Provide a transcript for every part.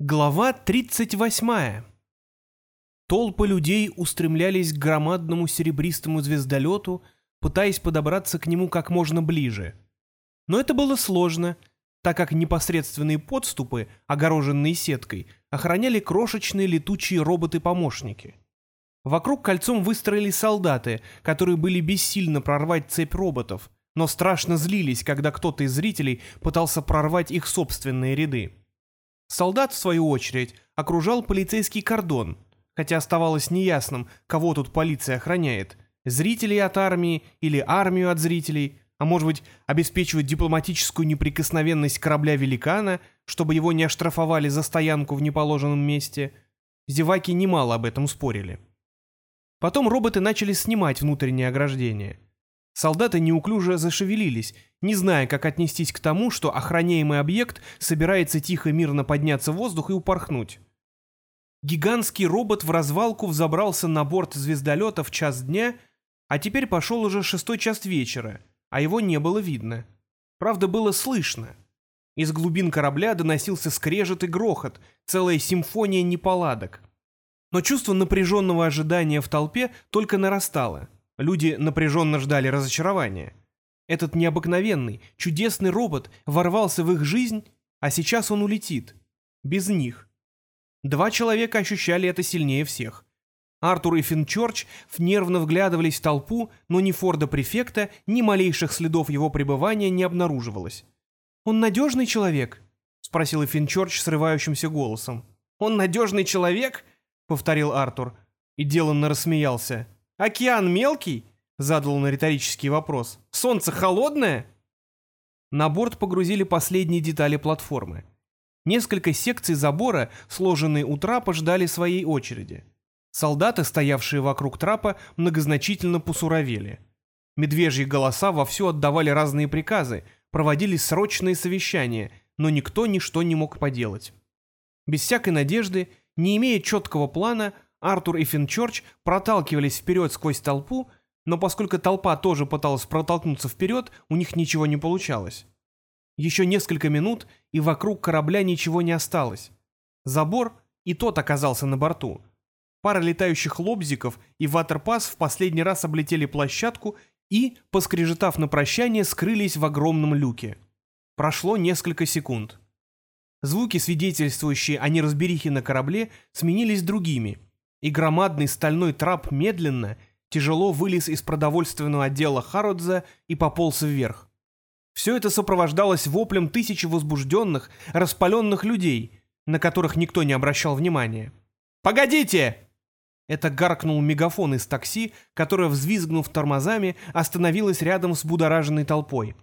Глава 38. Толпы людей устремлялись к громадному серебристому звездолету, пытаясь подобраться к нему как можно ближе. Но это было сложно, так как непосредственные подступы, огороженные сеткой, охраняли крошечные летучие роботы-помощники. Вокруг кольцом выстроились солдаты, которые были бессильно прорвать цепь роботов, но страшно злились, когда кто-то из зрителей пытался прорвать их собственные ряды. Солдат, в свою очередь, окружал полицейский кордон, хотя оставалось неясным, кого тут полиция охраняет – зрителей от армии или армию от зрителей, а может быть, обеспечивать дипломатическую неприкосновенность корабля-великана, чтобы его не оштрафовали за стоянку в неположенном месте. Зеваки немало об этом спорили. Потом роботы начали снимать внутреннее ограждение – Солдаты неуклюже зашевелились, не зная, как отнестись к тому, что охраняемый объект собирается тихо мирно подняться в воздух и упорхнуть. Гигантский робот в развалку взобрался на борт звездолета в час дня, а теперь пошел уже шестой час вечера, а его не было видно. Правда, было слышно. Из глубин корабля доносился скрежет и грохот, целая симфония неполадок. Но чувство напряженного ожидания в толпе только нарастало — Люди напряженно ждали разочарования. Этот необыкновенный, чудесный робот ворвался в их жизнь, а сейчас он улетит. Без них. Два человека ощущали это сильнее всех. Артур и Финчорч нервно вглядывались в толпу, но ни Форда-префекта, ни малейших следов его пребывания не обнаруживалось. «Он надежный человек?» — спросил Финчорч срывающимся голосом. «Он надежный человек?» — повторил Артур. И деланно рассмеялся. «Океан мелкий?» — задал он риторический вопрос. «Солнце холодное?» На борт погрузили последние детали платформы. Несколько секций забора, сложенные у трапа, ждали своей очереди. Солдаты, стоявшие вокруг трапа, многозначительно посуровели. Медвежьи голоса вовсю отдавали разные приказы, проводились срочные совещания, но никто ничто не мог поделать. Без всякой надежды, не имея четкого плана, Артур и Финчорч проталкивались вперед сквозь толпу, но поскольку толпа тоже пыталась протолкнуться вперед, у них ничего не получалось. Еще несколько минут, и вокруг корабля ничего не осталось. Забор и тот оказался на борту. Пара летающих лобзиков и ватерпас в последний раз облетели площадку и, поскрежетав на прощание, скрылись в огромном люке. Прошло несколько секунд. Звуки, свидетельствующие о неразберихе на корабле, сменились другими — и громадный стальной трап медленно, тяжело вылез из продовольственного отдела Харродза и пополз вверх. Все это сопровождалось воплем тысячи возбужденных, распаленных людей, на которых никто не обращал внимания. «Погодите!» Это гаркнул мегафон из такси, которое, взвизгнув тормозами, остановилось рядом с будораженной толпой.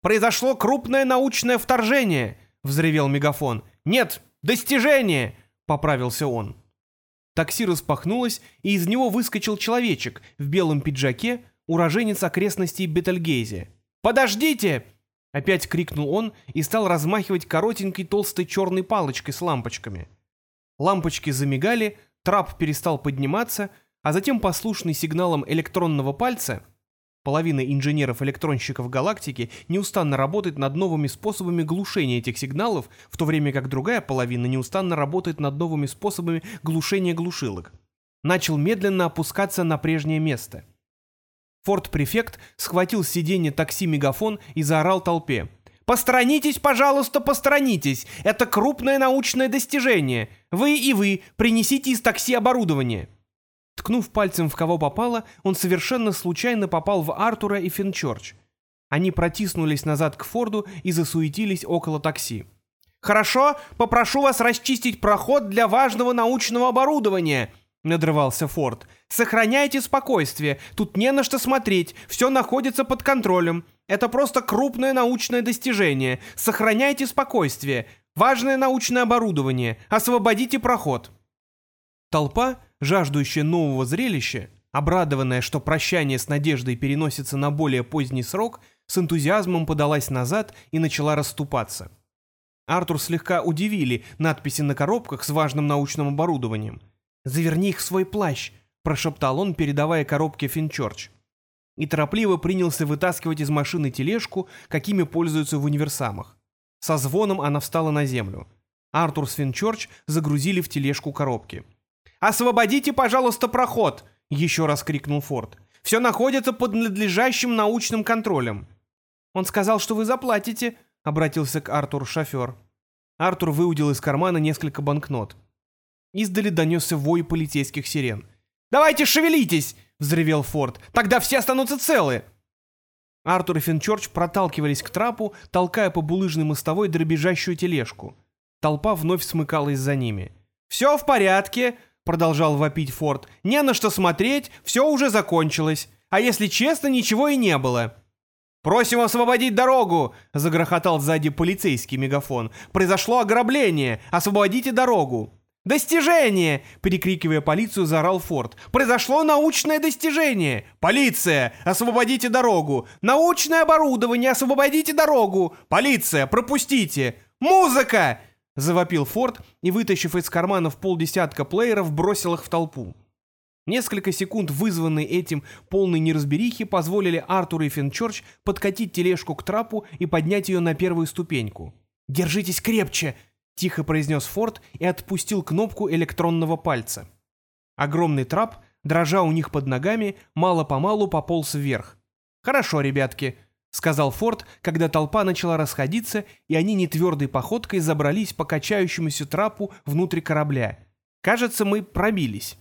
«Произошло крупное научное вторжение!» — взревел мегафон. «Нет, достижение!» — поправился он. Такси распахнулось, и из него выскочил человечек в белом пиджаке, уроженец окрестностей Бетельгейзе. «Подождите!» — опять крикнул он и стал размахивать коротенькой толстой черной палочкой с лампочками. Лампочки замигали, трап перестал подниматься, а затем послушный сигналом электронного пальца — Половина инженеров-электронщиков галактики неустанно работает над новыми способами глушения этих сигналов, в то время как другая половина неустанно работает над новыми способами глушения глушилок. Начал медленно опускаться на прежнее место. Форд-префект схватил с сиденья такси мегафон и заорал толпе. «Посторонитесь, пожалуйста, посторонитесь! Это крупное научное достижение! Вы и вы принесите из такси оборудование!» Ткнув пальцем в кого попало, он совершенно случайно попал в Артура и Финчорч. Они протиснулись назад к Форду и засуетились около такси. «Хорошо, попрошу вас расчистить проход для важного научного оборудования», — надрывался Форд. «Сохраняйте спокойствие, тут не на что смотреть, все находится под контролем. Это просто крупное научное достижение. Сохраняйте спокойствие. Важное научное оборудование. Освободите проход». Толпа, жаждущая нового зрелища, обрадованная, что прощание с надеждой переносится на более поздний срок, с энтузиазмом подалась назад и начала расступаться. Артур слегка удивили надписи на коробках с важным научным оборудованием. «Заверни их в свой плащ», — прошептал он, передавая коробке Финчорч. И торопливо принялся вытаскивать из машины тележку, какими пользуются в универсамах. Со звоном она встала на землю. Артур с Финчорч загрузили в тележку коробки. «Освободите, пожалуйста, проход!» — еще раз крикнул Форд. «Все находится под надлежащим научным контролем». «Он сказал, что вы заплатите», — обратился к Артуру шофер. Артур выудил из кармана несколько банкнот. Издали донесся вой полицейских сирен. «Давайте шевелитесь!» — взревел Форд. «Тогда все останутся целы!» Артур и Финчорч проталкивались к трапу, толкая по булыжной мостовой дробежащую тележку. Толпа вновь смыкалась за ними. «Все в порядке!» — продолжал вопить Форд. «Не на что смотреть, все уже закончилось. А если честно, ничего и не было». «Просим освободить дорогу!» — загрохотал сзади полицейский мегафон. «Произошло ограбление! Освободите дорогу!» «Достижение!» — перекрикивая полицию, заорал Форд. «Произошло научное достижение! Полиция! Освободите дорогу! Научное оборудование! Освободите дорогу! Полиция! Пропустите! Музыка!» — завопил Форд и, вытащив из карманов полдесятка плееров, бросил их в толпу. Несколько секунд, вызванные этим полной неразберихи, позволили Артуру и Финчорч подкатить тележку к трапу и поднять ее на первую ступеньку. «Держитесь крепче!» тихо произнес Форд и отпустил кнопку электронного пальца. Огромный трап, дрожа у них под ногами, мало-помалу пополз вверх. «Хорошо, ребятки», — сказал Форд, когда толпа начала расходиться, и они нетвердой походкой забрались по качающемуся трапу внутрь корабля. «Кажется, мы пробились».